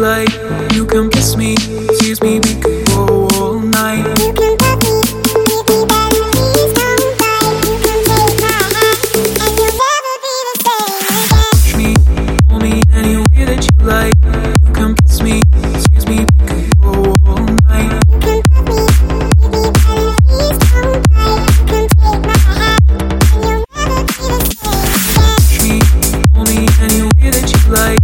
Like You can kiss me, tease me, we could go all night. You can love me, baby, but please don't fight. You can take my hand, and you'll never be the same again. Touch me, pull me any way that you like. You can kiss me, tease me, we could go all night. You can love me, baby, but please don't fight. You can take my hand, and you'll never be the same again. Touch me, pull me any way that you like.